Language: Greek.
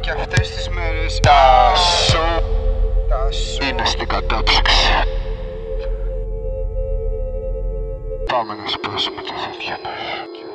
και αυτές τις μέρες Τα σου Τα είναι στην κατάψυξη. Πάμε να σπάσουμε τα χέρια μας.